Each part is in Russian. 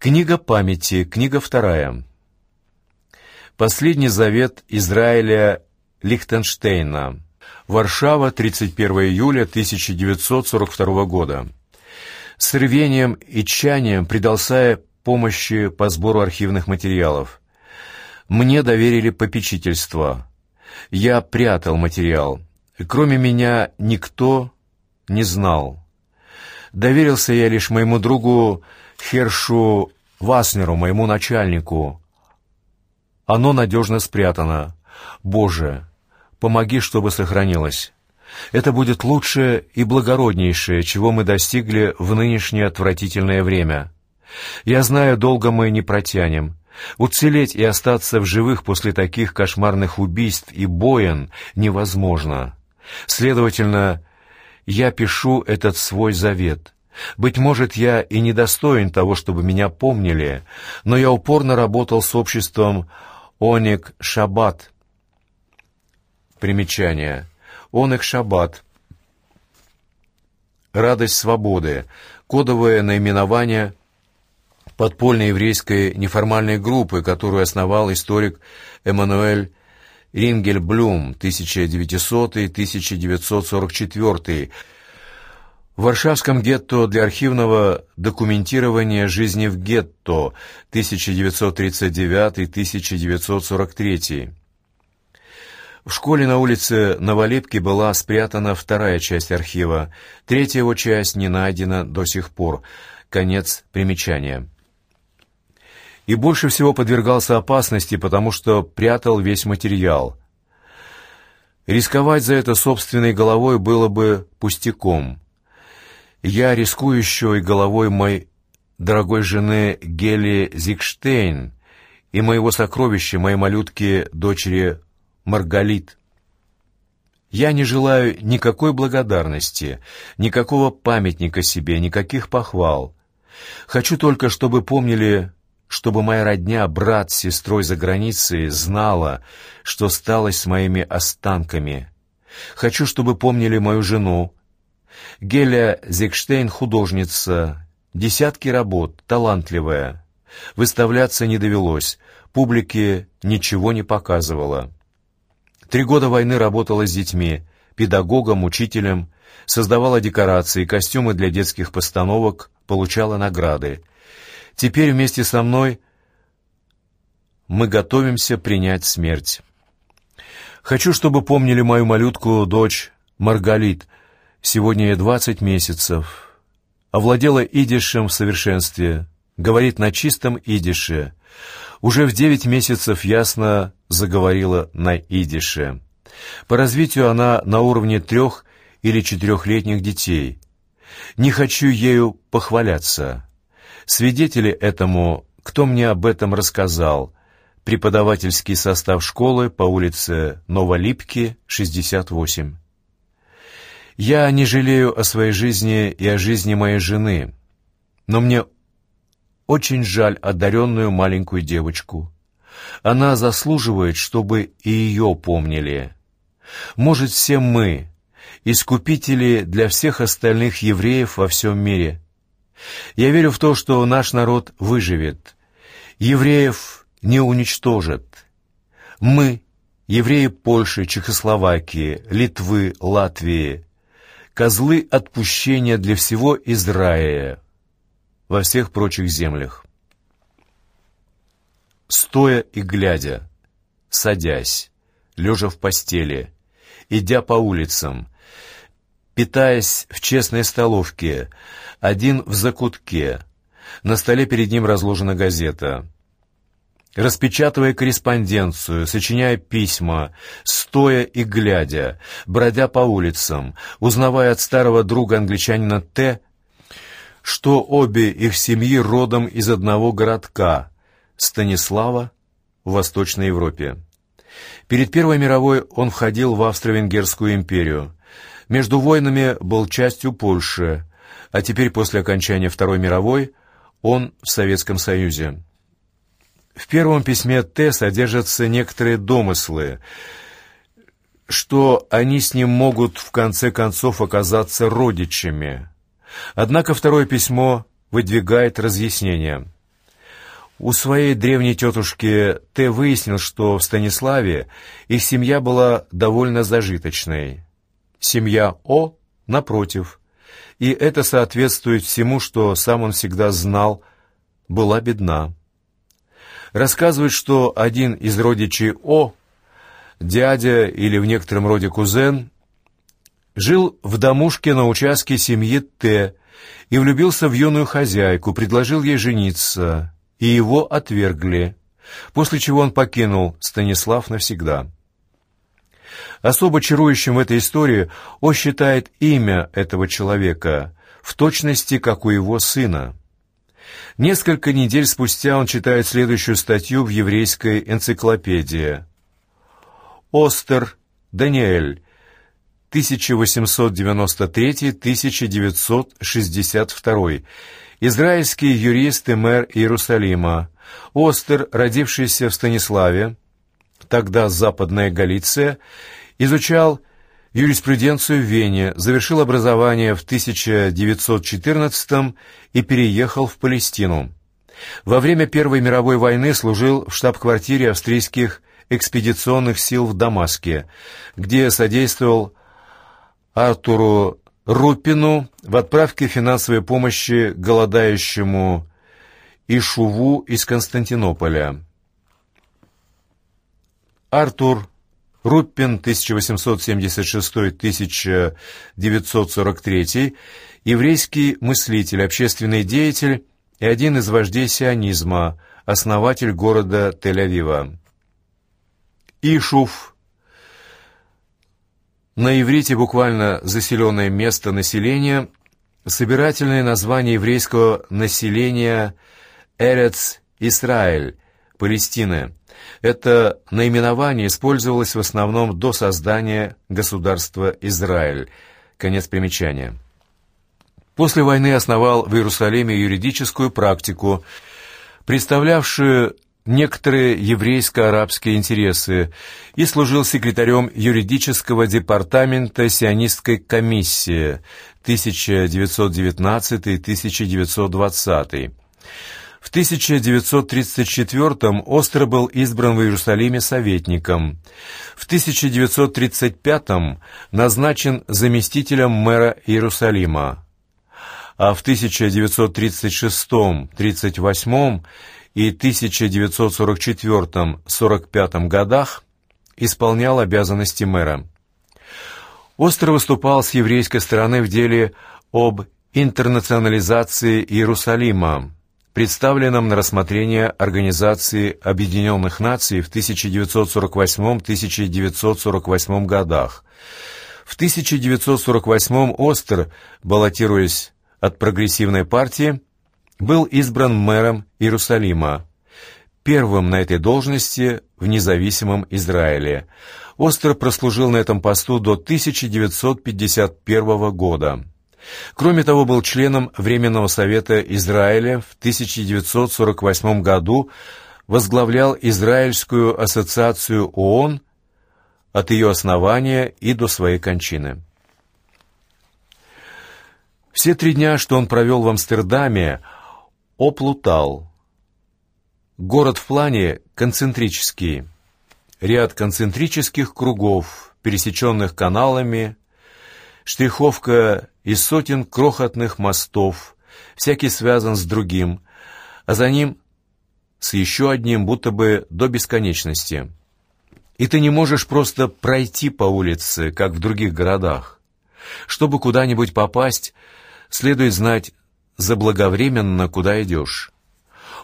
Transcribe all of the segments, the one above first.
Книга памяти, книга вторая. Последний завет Израиля Лихтенштейна. Варшава, 31 июля 1942 года. С рвением и тщанием предался помощи по сбору архивных материалов. Мне доверили попечительство. Я прятал материал. Кроме меня никто не знал. Доверился я лишь моему другу Хершу Васнеру, моему начальнику. Оно надежно спрятано. Боже, помоги, чтобы сохранилось. Это будет лучшее и благороднейшее, чего мы достигли в нынешнее отвратительное время. Я знаю, долго мы не протянем. Уцелеть и остаться в живых после таких кошмарных убийств и боен невозможно. Следовательно, я пишу этот свой завет. Быть может, я и недостоин того, чтобы меня помнили, но я упорно работал с обществом «Оник Шаббат». Примечание. «Оник Шаббат». «Радость свободы» — кодовое наименование подпольной еврейской неформальной группы, которую основал историк Эммануэль Рингельблюм 1900-1944 в Варшавском гетто для архивного документирования жизни в гетто 1939-1943. В школе на улице Новолепки была спрятана вторая часть архива, третья его часть не найдена до сих пор. Конец примечания. И больше всего подвергался опасности, потому что прятал весь материал. Рисковать за это собственной головой было бы пустяком. Я рискую еще и головой моей дорогой жены Гели Зигштейн и моего сокровища, моей малютки, дочери Маргалит. Я не желаю никакой благодарности, никакого памятника себе, никаких похвал. Хочу только, чтобы помнили, чтобы моя родня, брат с сестрой за границей, знала, что стало с моими останками. Хочу, чтобы помнили мою жену, Геля Зигштейн художница, десятки работ, талантливая. Выставляться не довелось, публике ничего не показывала. Три года войны работала с детьми, педагогом, учителем, создавала декорации, костюмы для детских постановок, получала награды. Теперь вместе со мной мы готовимся принять смерть. Хочу, чтобы помнили мою малютку дочь Маргалит — Сегодня ей двадцать месяцев. Овладела идишем в совершенстве. Говорит на чистом идише. Уже в девять месяцев ясно заговорила на идише. По развитию она на уровне трех или четырехлетних детей. Не хочу ею похваляться. Свидетели этому, кто мне об этом рассказал, преподавательский состав школы по улице Новолипки, 68. Я не жалею о своей жизни и о жизни моей жены, но мне очень жаль одаренную маленькую девочку. Она заслуживает, чтобы и ее помнили. Может, все мы, искупители для всех остальных евреев во всем мире. Я верю в то, что наш народ выживет. Евреев не уничтожат. Мы, евреи Польши, Чехословакии, Литвы, Латвии, козлы отпущения для всего Израиля во всех прочих землях. Стоя и глядя, садясь, лежа в постели, идя по улицам, питаясь в честной столовке, один в закутке, на столе перед ним разложена газета — распечатывая корреспонденцию, сочиняя письма, стоя и глядя, бродя по улицам, узнавая от старого друга англичанина Т., что обе их семьи родом из одного городка — Станислава в Восточной Европе. Перед Первой мировой он входил в Австро-Венгерскую империю. Между войнами был частью Польши, а теперь после окончания Второй мировой он в Советском Союзе. В первом письме Т содержатся некоторые домыслы, что они с ним могут в конце концов оказаться родичами. Однако второе письмо выдвигает разъяснение. У своей древней тетушки Т. выяснил, что в Станиславе их семья была довольно зажиточной. Семья О, напротив, и это соответствует всему, что сам он всегда знал, была бедна. Рассказывает, что один из родичей О, дядя или в некотором роде кузен, жил в домушке на участке семьи Т и влюбился в юную хозяйку, предложил ей жениться, и его отвергли, после чего он покинул Станислав навсегда. Особо чарующим в этой истории О считает имя этого человека, в точности, как у его сына. Несколько недель спустя он читает следующую статью в еврейской энциклопедии. Остер Даниэль, 1893-1962, израильский юрист и мэр Иерусалима. Остер, родившийся в Станиславе, тогда Западная Галиция, изучал юриспруденцию в Вене, завершил образование в 1914 и переехал в Палестину. Во время Первой мировой войны служил в штаб-квартире австрийских экспедиционных сил в Дамаске, где содействовал Артуру Рупину в отправке финансовой помощи голодающему Ишуву из Константинополя. Артур Руппин, 1876-1943, еврейский мыслитель, общественный деятель и один из вождей сионизма, основатель города Тель-Авива. Ишуф. На иврите буквально «заселенное место населения», собирательное название еврейского населения Эрец Исраэль, Палестины – это наименование использовалось в основном до создания государства Израиль. Конец примечания. После войны основал в Иерусалиме юридическую практику, представлявшую некоторые еврейско-арабские интересы, и служил секретарем юридического департамента сионистской комиссии 1919-1920. В 1934 Остро был избран в Иерусалиме советником. В 1935 назначен заместителем мэра Иерусалима. А в 1936, 1938 и 1944-45 годах исполнял обязанности мэра. Остро выступал с еврейской стороны в деле об интернационализации Иерусалима, представленном на рассмотрение Организации Объединенных Наций в 1948-1948 годах. В 1948 Остер, баллотируясь от прогрессивной партии, был избран мэром Иерусалима, первым на этой должности в независимом Израиле. Остер прослужил на этом посту до 1951 года. Кроме того, был членом Временного совета Израиля в 1948 году, возглавлял Израильскую ассоциацию ООН от ее основания и до своей кончины. Все три дня, что он провел в Амстердаме, оплутал. Город в плане концентрический. Ряд концентрических кругов, пересеченных каналами, штриховка из сотен крохотных мостов, всякий связан с другим, а за ним с еще одним, будто бы до бесконечности. И ты не можешь просто пройти по улице, как в других городах. Чтобы куда-нибудь попасть, следует знать заблаговременно, куда идешь.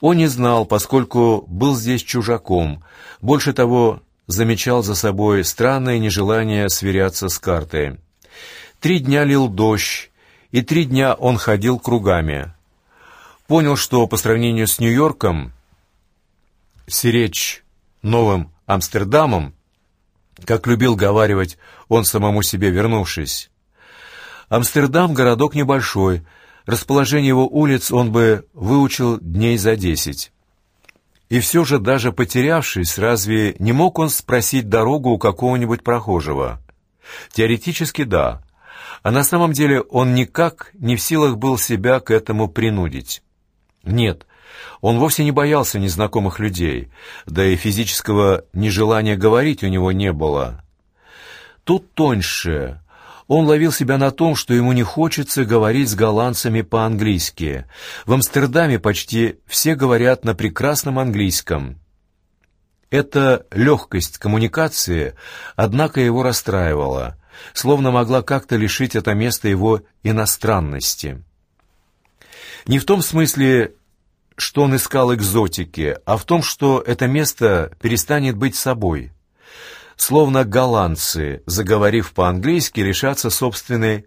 Он не знал, поскольку был здесь чужаком, больше того, замечал за собой странное нежелание сверяться с картой. Три дня лил дождь, и три дня он ходил кругами. Понял, что по сравнению с Нью-Йорком, сиречь новым Амстердамом, как любил говаривать он самому себе вернувшись. Амстердам — городок небольшой, расположение его улиц он бы выучил дней за десять. И все же, даже потерявшись, разве не мог он спросить дорогу у какого-нибудь прохожего? Теоретически да, а на самом деле он никак не в силах был себя к этому принудить. Нет, Он вовсе не боялся незнакомых людей, да и физического нежелания говорить у него не было. Тут тоньше. Он ловил себя на том, что ему не хочется говорить с голландцами по-английски. В Амстердаме почти все говорят на прекрасном английском. Эта легкость коммуникации, однако, его расстраивала, словно могла как-то лишить это место его иностранности. Не в том смысле, что он искал экзотики, а в том, что это место перестанет быть собой. Словно голландцы, заговорив по-английски, лишатся собственной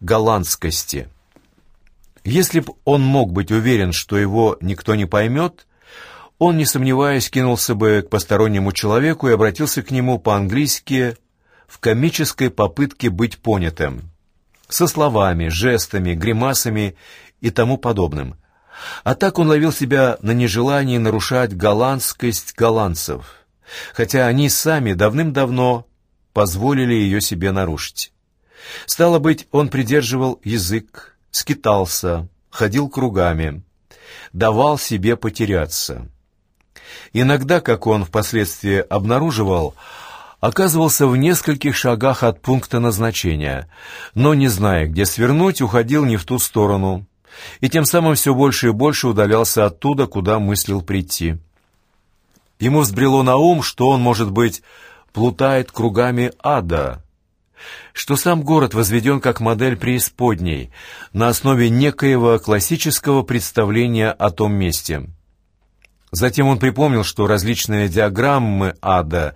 голландскости. Если б он мог быть уверен, что его никто не поймет, он, не сомневаясь, кинулся бы к постороннему человеку и обратился к нему по-английски в комической попытке быть понятым, со словами, жестами, гримасами и тому подобным. А так он ловил себя на нежелании нарушать голландскость голландцев, хотя они сами давным-давно позволили ее себе нарушить. Стало быть, он придерживал язык, скитался, ходил кругами, давал себе потеряться. Иногда, как он впоследствии обнаруживал, оказывался в нескольких шагах от пункта назначения, но, не зная, где свернуть, уходил не в ту сторону, и тем самым все больше и больше удалялся оттуда, куда мыслил прийти. Ему взбрело на ум, что он, может быть, плутает кругами ада, что сам город возведен как модель преисподней на основе некоего классического представления о том месте — Затем он припомнил, что различные диаграммы ада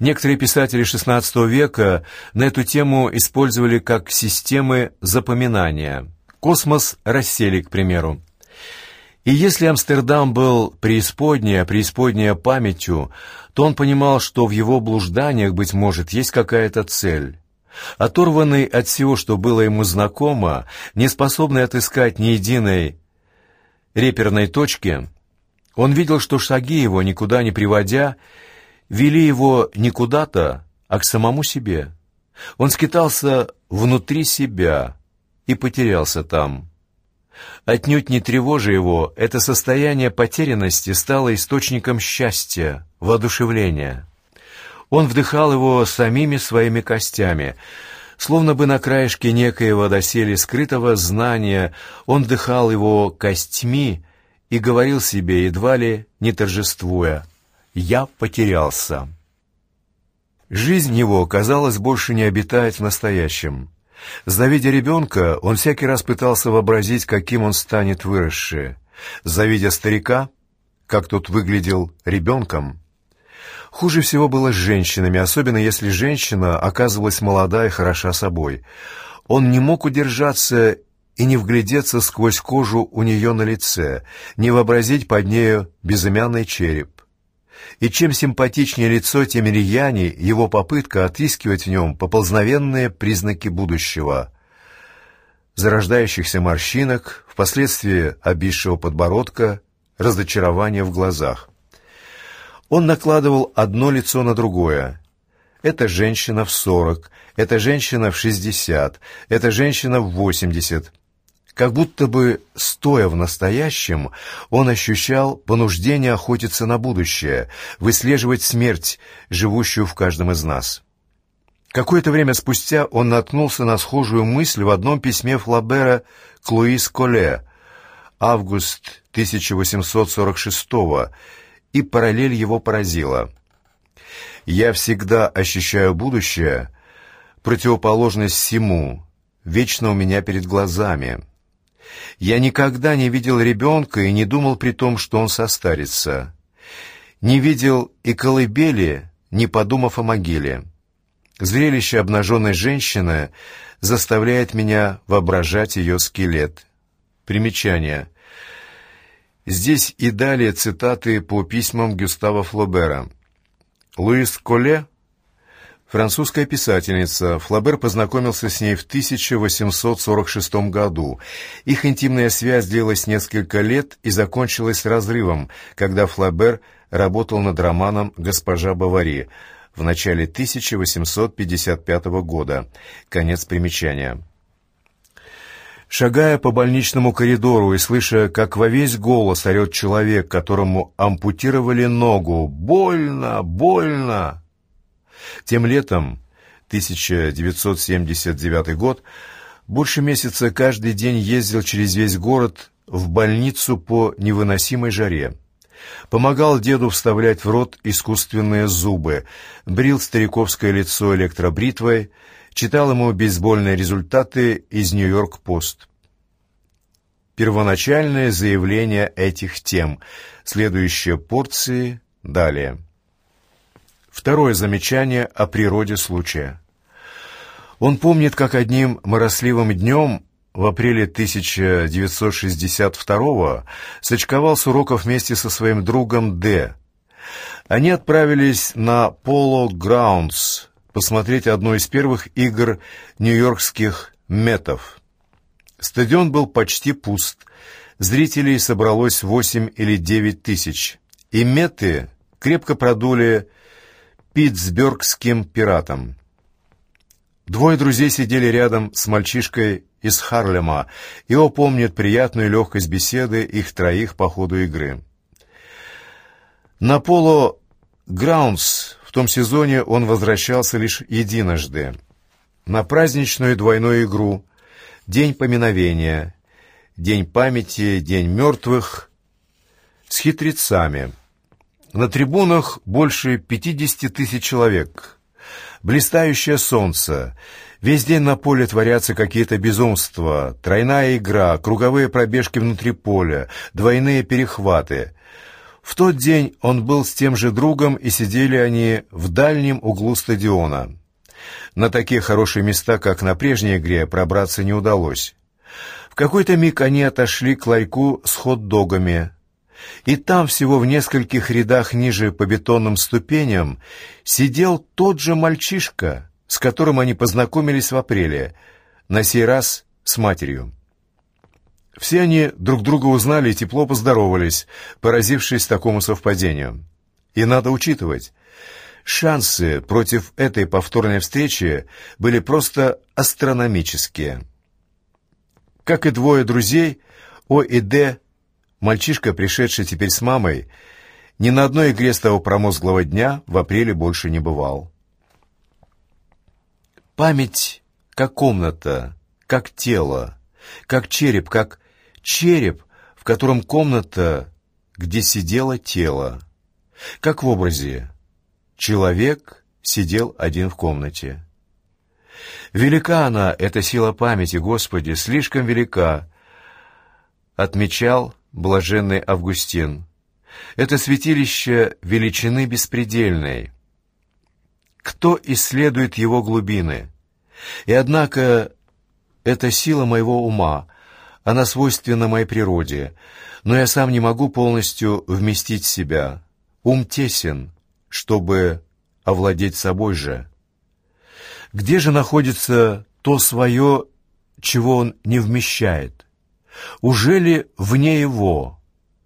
некоторые писатели XVI века на эту тему использовали как системы запоминания. Космос рассели, к примеру. И если Амстердам был преисподняя, преисподняя памятью, то он понимал, что в его блужданиях, быть может, есть какая-то цель. Оторванный от всего, что было ему знакомо, не способный отыскать ни единой реперной точки, он видел, что шаги его, никуда не приводя, вели его не куда-то, а к самому себе. Он скитался внутри себя и потерялся там. Отнюдь не тревожа его, это состояние потерянности стало источником счастья, воодушевления. Он вдыхал его самими своими костями, словно бы на краешке некоего доселе скрытого знания, он вдыхал его костьми, и говорил себе, едва ли не торжествуя, «Я потерялся». Жизнь его, казалось, больше не обитает в настоящем. Завидя ребенка, он всякий раз пытался вообразить, каким он станет выросший. Завидя старика, как тот выглядел ребенком. Хуже всего было с женщинами, особенно если женщина оказывалась молода и хороша собой. Он не мог удержаться и не вглядеться сквозь кожу у нее на лице, не вообразить под нею безымянный череп. И чем симпатичнее лицо, тем рьяней его попытка отыскивать в нем поползновенные признаки будущего. Зарождающихся морщинок, впоследствии обисшего подбородка, разочарования в глазах. Он накладывал одно лицо на другое. Это женщина в сорок, это женщина в шестьдесят, это женщина в восемьдесят. Как будто бы, стоя в настоящем, он ощущал понуждение охотиться на будущее, выслеживать смерть, живущую в каждом из нас. Какое-то время спустя он наткнулся на схожую мысль в одном письме Флабера к Луис Коле, август 1846 и параллель его поразила. «Я всегда ощущаю будущее, противоположность всему, вечно у меня перед глазами». Я никогда не видел ребенка и не думал при том, что он состарится. Не видел и колыбели, не подумав о могиле. Зрелище обнаженной женщины заставляет меня воображать ее скелет. Примечание. Здесь и далее цитаты по письмам Гюстава Флобера. Луис Коле Французская писательница. Флабер познакомился с ней в 1846 году. Их интимная связь длилась несколько лет и закончилась разрывом, когда Флабер работал над романом «Госпожа Бавари» в начале 1855 года. Конец примечания. Шагая по больничному коридору и слыша, как во весь голос орет человек, которому ампутировали ногу «Больно! Больно!» Тем летом, 1979 год, больше месяца каждый день ездил через весь город в больницу по невыносимой жаре. Помогал деду вставлять в рот искусственные зубы, брил стариковское лицо электробритвой, читал ему бейсбольные результаты из «Нью-Йорк-Пост». Первоначальное заявление этих тем, следующие порции далее. Второе замечание о природе случая. Он помнит, как одним моросливым днем в апреле 1962 сочковал с уроков вместе со своим другом Д. Они отправились на Polo Grounds посмотреть одну из первых игр нью-йоркских метов. Стадион был почти пуст. Зрителей собралось восемь или девять тысяч. И меты крепко продули питтсбергским пиратам. Двое друзей сидели рядом с мальчишкой из Харлема, и он помнит приятную легкость беседы их троих по ходу игры. На Поло Граундс в том сезоне он возвращался лишь единожды. На праздничную двойную игру «День поминовения», «День памяти», «День мертвых» с хитрецами. На трибунах больше 50 тысяч человек. Блистающее солнце. Весь день на поле творятся какие-то безумства. Тройная игра, круговые пробежки внутри поля, двойные перехваты. В тот день он был с тем же другом, и сидели они в дальнем углу стадиона. На такие хорошие места, как на прежней игре, пробраться не удалось. В какой-то миг они отошли к ларьку с хот-догами. И там, всего в нескольких рядах ниже по бетонным ступеням, сидел тот же мальчишка, с которым они познакомились в апреле, на сей раз с матерью. Все они друг друга узнали и тепло поздоровались, поразившись такому совпадению. И надо учитывать, шансы против этой повторной встречи были просто астрономические. Как и двое друзей, О и Д, мальчишка, пришедший теперь с мамой, ни на одной игре с того промозглого дня в апреле больше не бывал. Память как комната, как тело, как череп, как череп, в котором комната, где сидело тело. Как в образе. Человек сидел один в комнате. Велика она, эта сила памяти, Господи, слишком велика, отмечал блаженный Августин. Это святилище величины беспредельной. Кто исследует его глубины? И однако это сила моего ума — она свойственна моей природе, но я сам не могу полностью вместить себя. Ум тесен, чтобы овладеть собой же. Где же находится то свое, чего он не вмещает? Уже ли вне его,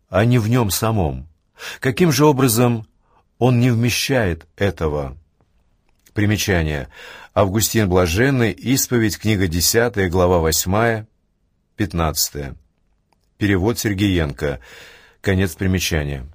а не в нем самом? Каким же образом он не вмещает этого? Примечание. Августин Блаженный, исповедь, книга 10, глава 8, 15. Перевод Сергеенко. Конец примечания.